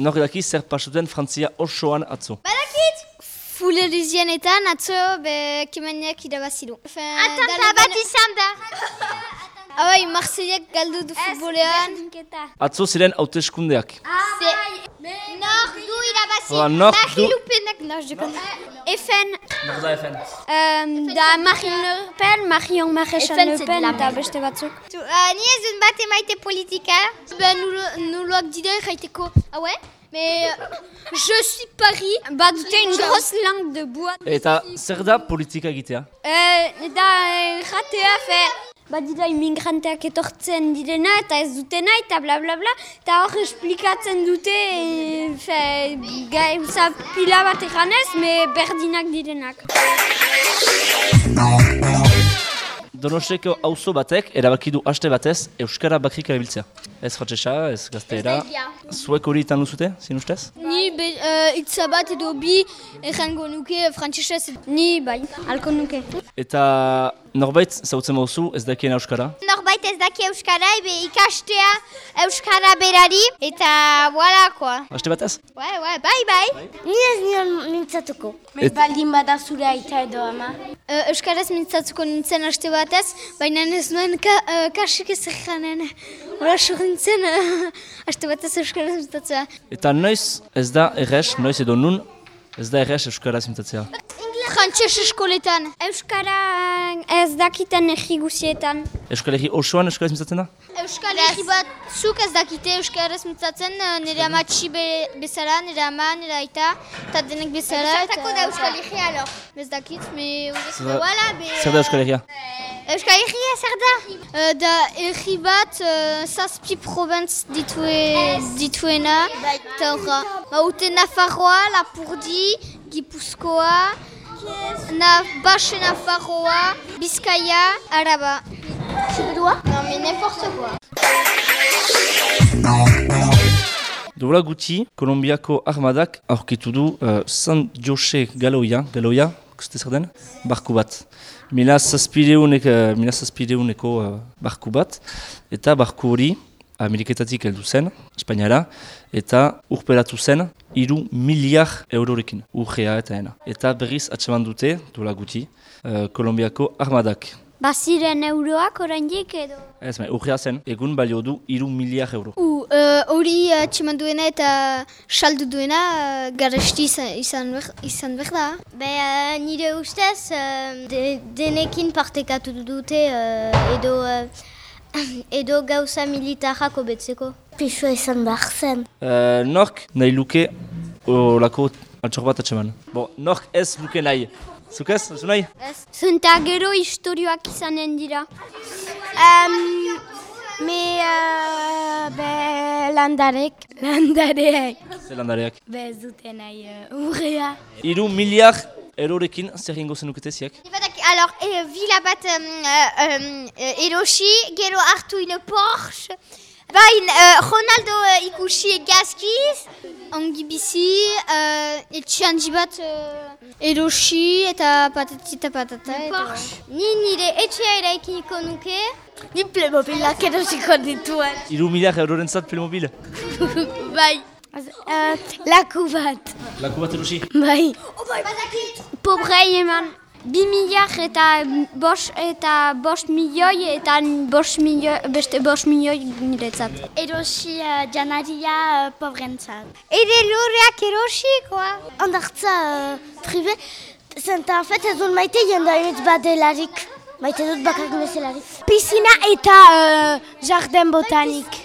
Nor daki zer pasuten Frantzia osoan atzo. Badakit! Fule lizienetan atzo be kemeniak irabazidu. Atanta bat izan da. Abai, Marseillek galdu du futbolean. Atzo ziren hauteskundeak. Nor du irabazi. Nor du... Lupenek, naz dekon. Efen, Nor da um, da Marine Le Pen, Marion Maréchal Le Pen, la eta beste batzuk. Ni ez dut bat emaite politika. Ben, nuloak dira erraiteko. Ah ouais? Mais euh, je suis Paris. Bah, dute une grosse langue de bois. Eta zer da politika egitea? Da erratea, fe... Badira immigranteak etortzen direna eta ez dutena eta bla bla bla. Eta hor esplikatzen dute, e, fe, gauza pila bat eganez, me berdinak direnak. Donostiako auzo batek erabaki du aste batez Euskara bakrik erabiltzea. Ez frantsesa, ez gazteera. Zuek hori itan duzute, zin ustez? Ni be, uh, itza bat edo bi errango nuke frantzesez. Ni bai, halko nuke. Eta norbait zautzen mauzu ez dakien Euskara. Norbait ez daki Euskara, ebe ikastea Euskara berari. Eta voilà, koa. Aste batez? Bai, bai, bai, bai. Ni ez nion mintzatuko. Et- Baldin bada zure aita edo ama. Uh, Euskaraz mintzatzuko nintzen aste batez, baina ez nuen ka, uh, kasik ez janen. Hora nintzen uh, aste batez Euskaraz mintzatzea. Eta noiz ez da erres, noiz edo nun, ez da erres Euskaraz mintzatzea. Frantses eskoletan. Euskara ez dakiten egi guzietan. Euskal Herri osoan Euskaraz mintzatzen da? Euskal herri bat zuk ez dakite Euskaraz mintzatzen, eh, nire amatxi be, bezala, nire ama, nire aita, eta denek bezala. Zertako da Euskal Herria, alor. Ez dakit, me... Zer da- Voilà, be... Zer da Euskal Herria? Euskal Herria zer da? Uh, da herri bat uh, zazpi probentz ditue, dituena, eta horra. Baute Nafarroa, Lapurdi, Gipuzkoa, na, Baxe Nafarroa, Bizkaia, Araba. Non, mais n'importe quoi. Duela gutxi, Kolombiako armadak aurkitu du uh, San Jose Galoia, Galoia, kuste zer den? Barku bat. Mila zazpideuneko, uh, mila uh, barku bat, eta barku hori Ameriketatik heldu zen, Espainiara, eta urperatu zen hiru miliar eurorekin, urgea eta ena. Eta berriz atseman dute, duela gutxi, uh, Kolombiako armadak. Baziren euroak oraindik edo? Ez, me, urgea zen, egun balio du hiru miliar euro. U, uh, hori uh, txeman duena eta saldu duena uh, garesti izan, izan, ber, izan behar da. Be, uh, nire ustez, uh, de, denekin partekatu dute uh, edo, uh, edo gauza militarrak hobetzeko. Pisua izan behar zen. Uh, nork nahi luke olako altxor bat atseman. Bo, nork ez luke nahi. Zuk ez, zu nahi? Zenta gero historioak izanen dira. Um, me, uh, be, landarek. Landarek. Zelandareak. Be, ez dute nahi uh, urrea. Iru miliar eurorekin zer ingo zenukete alors, e, vila bat um, uh, um, uh, erosi, gero hartu ino Porsche. Bain, uh, Ronaldo uh, ikusi egazkiz. Ongi bizi, uh, etxean bat uh, erosi eta patati eta patata. eta- Ni nire etxea eraikiniko nuke. Ni Playmobilak erosiko dituen. Iru miliar euroren zat Playmobil. Bai. Uh, laku bat. Laku bat erosi. Bai. Pobrei eman bi miliar eta bos eta bost milioi eta bost milioi, beste bost milioi niretzat. Erosi uh, janaria uh, pobrentzat. Ere lurreak erosi, koa. Ondartza uh, prive. Zenta, en fait, ez dut maite jendainitz bat delarik. Maite dut bakak meselarik. Piscina eta uh, jardin botanik.